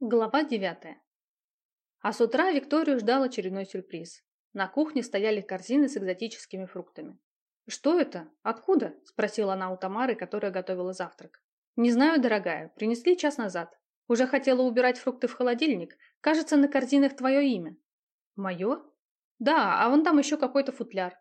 Глава девятая. А с утра Викторию ждал очередной сюрприз. На кухне стояли корзины с экзотическими фруктами. «Что это? Откуда?» – спросила она у Тамары, которая готовила завтрак. «Не знаю, дорогая. Принесли час назад. Уже хотела убирать фрукты в холодильник. Кажется, на корзинах твое имя». «Мое?» «Да, а вон там еще какой-то футляр».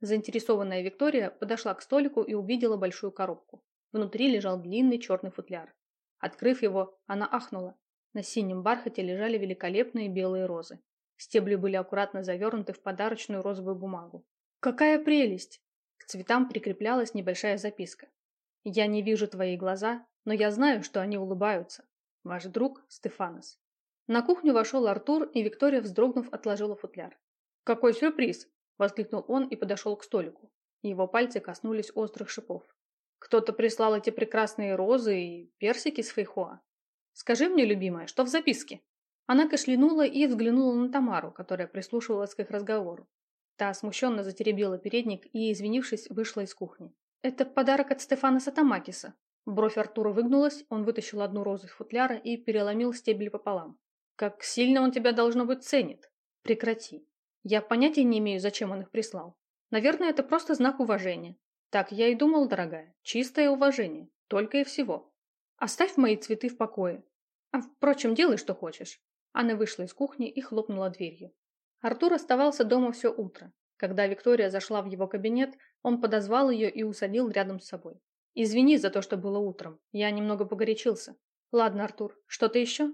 Заинтересованная Виктория подошла к столику и увидела большую коробку. Внутри лежал длинный черный футляр. Открыв его, она ахнула. На синем бархате лежали великолепные белые розы. Стебли были аккуратно завернуты в подарочную розовую бумагу. «Какая прелесть!» К цветам прикреплялась небольшая записка. «Я не вижу твои глаза, но я знаю, что они улыбаются. Ваш друг Стефанос». На кухню вошел Артур, и Виктория, вздрогнув, отложила футляр. «Какой сюрприз!» – воскликнул он и подошел к столику. Его пальцы коснулись острых шипов. «Кто-то прислал эти прекрасные розы и персики с фейхоа. «Скажи мне, любимая, что в записке?» Она кашлянула и взглянула на Тамару, которая прислушивалась к их разговору. Та смущенно затеребила передник и, извинившись, вышла из кухни. «Это подарок от Стефана Сатамакиса». Бровь Артура выгнулась, он вытащил одну розу из футляра и переломил стебель пополам. «Как сильно он тебя, должно быть, ценит!» «Прекрати. Я понятия не имею, зачем он их прислал. Наверное, это просто знак уважения. Так я и думал, дорогая. Чистое уважение. Только и всего. Оставь мои цветы в покое. А, впрочем, делай, что хочешь. Анна вышла из кухни и хлопнула дверью. Артур оставался дома все утро. Когда Виктория зашла в его кабинет, он подозвал ее и усадил рядом с собой. «Извини за то, что было утром. Я немного погорячился. Ладно, Артур, что-то еще?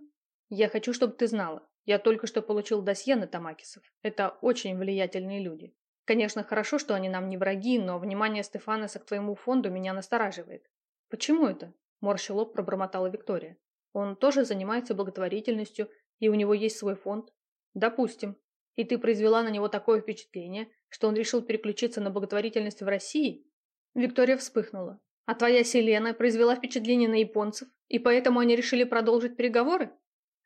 Я хочу, чтобы ты знала. Я только что получил досье на Тамакисов. Это очень влиятельные люди. Конечно, хорошо, что они нам не враги, но внимание Стефанеса к твоему фонду меня настораживает. Почему это? Морща лоб пробормотала Виктория. Он тоже занимается благотворительностью, и у него есть свой фонд. Допустим. И ты произвела на него такое впечатление, что он решил переключиться на благотворительность в России? Виктория вспыхнула. А твоя Селена произвела впечатление на японцев, и поэтому они решили продолжить переговоры?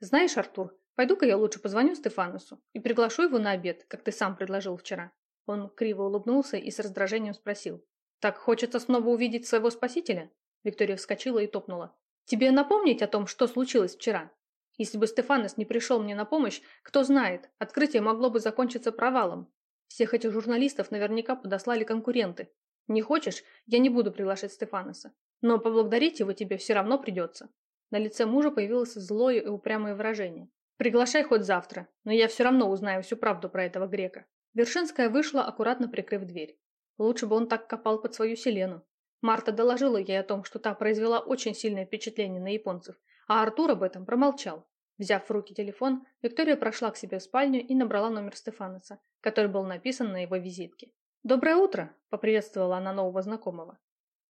Знаешь, Артур, пойду-ка я лучше позвоню Стефанусу и приглашу его на обед, как ты сам предложил вчера. Он криво улыбнулся и с раздражением спросил. Так хочется снова увидеть своего спасителя? Виктория вскочила и топнула. «Тебе напомнить о том, что случилось вчера? Если бы Стефанос не пришел мне на помощь, кто знает, открытие могло бы закончиться провалом. Всех этих журналистов наверняка подослали конкуренты. Не хочешь, я не буду приглашать Стефаноса. Но поблагодарить его тебе все равно придется». На лице мужа появилось злое и упрямое выражение. «Приглашай хоть завтра, но я все равно узнаю всю правду про этого грека». Вершинская вышла, аккуратно прикрыв дверь. Лучше бы он так копал под свою Селену. Марта доложила ей о том, что та произвела очень сильное впечатление на японцев, а Артур об этом промолчал. Взяв в руки телефон, Виктория прошла к себе в спальню и набрала номер Стефанеса, который был написан на его визитке. «Доброе утро!» – поприветствовала она нового знакомого.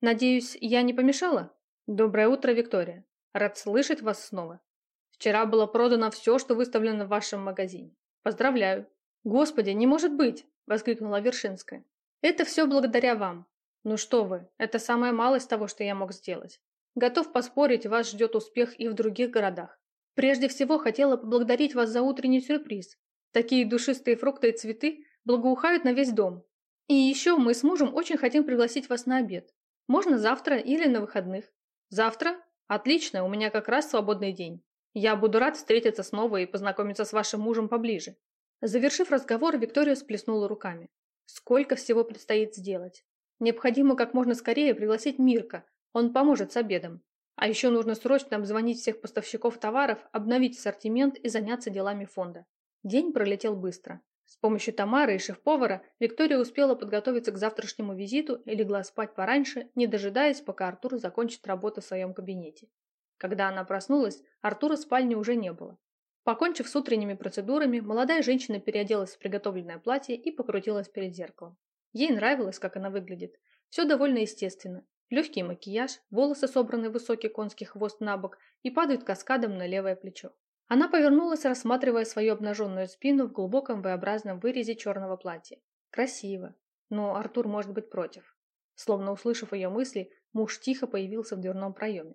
«Надеюсь, я не помешала?» «Доброе утро, Виктория! Рад слышать вас снова. Вчера было продано все, что выставлено в вашем магазине. Поздравляю!» «Господи, не может быть!» – воскликнула Вершинская. «Это все благодаря вам. Ну что вы, это самая малость того, что я мог сделать. Готов поспорить, вас ждет успех и в других городах. Прежде всего, хотела поблагодарить вас за утренний сюрприз. Такие душистые фрукты и цветы благоухают на весь дом. И еще мы с мужем очень хотим пригласить вас на обед. Можно завтра или на выходных. Завтра? Отлично, у меня как раз свободный день. Я буду рад встретиться снова и познакомиться с вашим мужем поближе. Завершив разговор, Виктория сплеснула руками. Сколько всего предстоит сделать. Необходимо как можно скорее пригласить Мирка, он поможет с обедом. А еще нужно срочно обзвонить всех поставщиков товаров, обновить ассортимент и заняться делами фонда. День пролетел быстро. С помощью Тамары и шеф-повара Виктория успела подготовиться к завтрашнему визиту и легла спать пораньше, не дожидаясь, пока Артур закончит работу в своем кабинете. Когда она проснулась, Артура в спальне уже не было. Покончив с утренними процедурами, молодая женщина переоделась в приготовленное платье и покрутилась перед зеркалом. Ей нравилось, как она выглядит. Все довольно естественно. Легкий макияж, волосы собраны в высокий конский хвост на бок и падают каскадом на левое плечо. Она повернулась, рассматривая свою обнаженную спину в глубоком V-образном вырезе черного платья. Красиво. Но Артур может быть против. Словно услышав ее мысли, муж тихо появился в дверном проеме.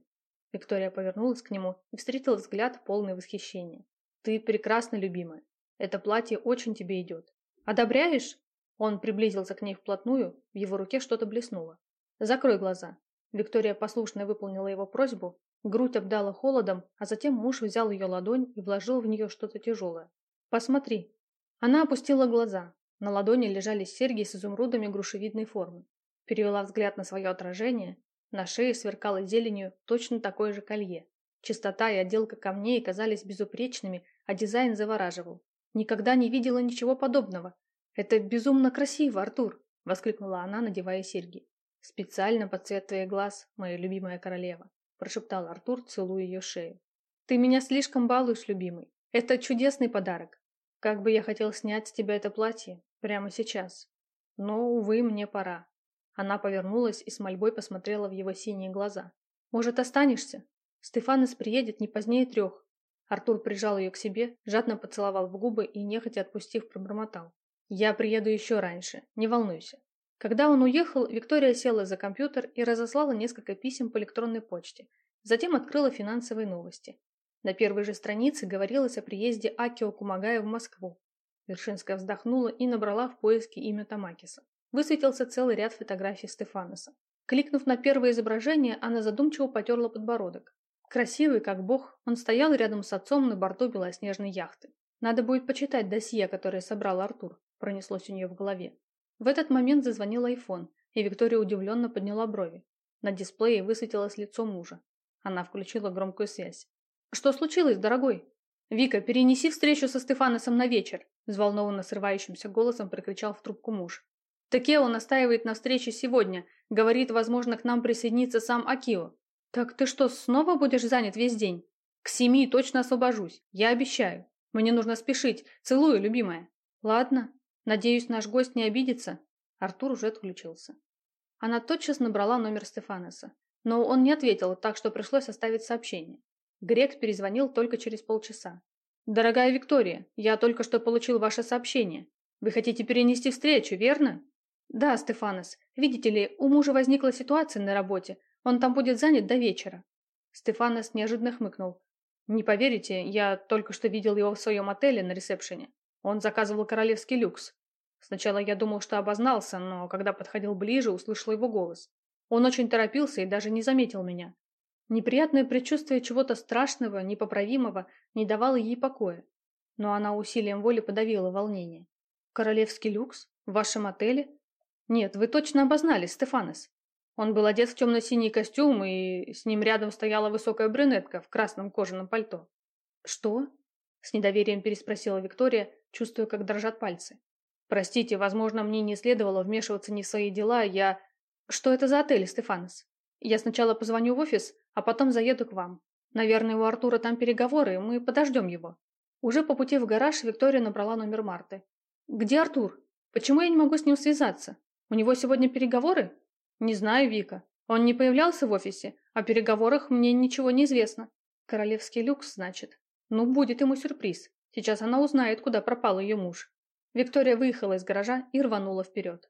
Виктория повернулась к нему и встретила взгляд полный восхищения. «Ты прекрасна, любимая. Это платье очень тебе идет. Одобряешь?» Он приблизился к ней вплотную, в его руке что-то блеснуло. «Закрой глаза». Виктория послушно выполнила его просьбу. Грудь обдала холодом, а затем муж взял ее ладонь и вложил в нее что-то тяжелое. «Посмотри». Она опустила глаза. На ладони лежали серьги с изумрудами грушевидной формы. Перевела взгляд на свое отражение. На шее сверкало зеленью точно такое же колье. Чистота и отделка камней казались безупречными, а дизайн завораживал. Никогда не видела ничего подобного. Это безумно красиво, Артур, воскликнула она, надевая серьги. Специально под цвет твоих глаз, моя любимая королева, прошептал Артур, целуя ее шею. Ты меня слишком балуешь, любимый. Это чудесный подарок. Как бы я хотел снять с тебя это платье прямо сейчас. Но, увы, мне пора. Она повернулась и с мольбой посмотрела в его синие глаза. Может, останешься? Стефанос приедет не позднее трех. Артур прижал ее к себе, жадно поцеловал в губы и, нехотя отпустив, пробормотал. «Я приеду еще раньше, не волнуйся». Когда он уехал, Виктория села за компьютер и разослала несколько писем по электронной почте. Затем открыла финансовые новости. На первой же странице говорилось о приезде Акио Кумагая в Москву. Вершинская вздохнула и набрала в поиске имя Тамакиса. Высветился целый ряд фотографий Стефаноса. Кликнув на первое изображение, она задумчиво потерла подбородок. Красивый, как бог, он стоял рядом с отцом на борту белоснежной яхты. Надо будет почитать досье, которое собрал Артур, пронеслось у нее в голове. В этот момент зазвонил айфон, и Виктория удивленно подняла брови. На дисплее высветилось лицо мужа. Она включила громкую связь. «Что случилось, дорогой?» «Вика, перенеси встречу со Стефаносом на вечер», взволнованно срывающимся голосом прикричал в трубку муж. Такео настаивает на встрече сегодня. Говорит, возможно, к нам присоединится сам Акио. «Так ты что, снова будешь занят весь день?» «К семи точно освобожусь, я обещаю. Мне нужно спешить. Целую, любимая». «Ладно. Надеюсь, наш гость не обидится». Артур уже отключился. Она тотчас набрала номер Стефанеса. Но он не ответил, так что пришлось оставить сообщение. Грек перезвонил только через полчаса. «Дорогая Виктория, я только что получил ваше сообщение. Вы хотите перенести встречу, верно?» «Да, Стефанос. Видите ли, у мужа возникла ситуация на работе. Он там будет занят до вечера. Стефанос неожиданно хмыкнул. Не поверите, я только что видел его в своем отеле на ресепшене. Он заказывал королевский люкс. Сначала я думал, что обознался, но когда подходил ближе, услышал его голос. Он очень торопился и даже не заметил меня. Неприятное предчувствие чего-то страшного, непоправимого не давало ей покоя. Но она усилием воли подавила волнение. «Королевский люкс? В вашем отеле?» «Нет, вы точно обознали, Стефанос. Он был одет в темно-синий костюм, и с ним рядом стояла высокая брюнетка в красном кожаном пальто. «Что?» – с недоверием переспросила Виктория, чувствуя, как дрожат пальцы. «Простите, возможно, мне не следовало вмешиваться не в свои дела, я...» «Что это за отель, Стефанос? Я сначала позвоню в офис, а потом заеду к вам. Наверное, у Артура там переговоры, мы подождем его». Уже по пути в гараж Виктория набрала номер Марты. «Где Артур? Почему я не могу с ним связаться? У него сегодня переговоры?» «Не знаю, Вика. Он не появлялся в офисе, о переговорах мне ничего не известно. Королевский люкс, значит. Ну, будет ему сюрприз. Сейчас она узнает, куда пропал ее муж». Виктория выехала из гаража и рванула вперед.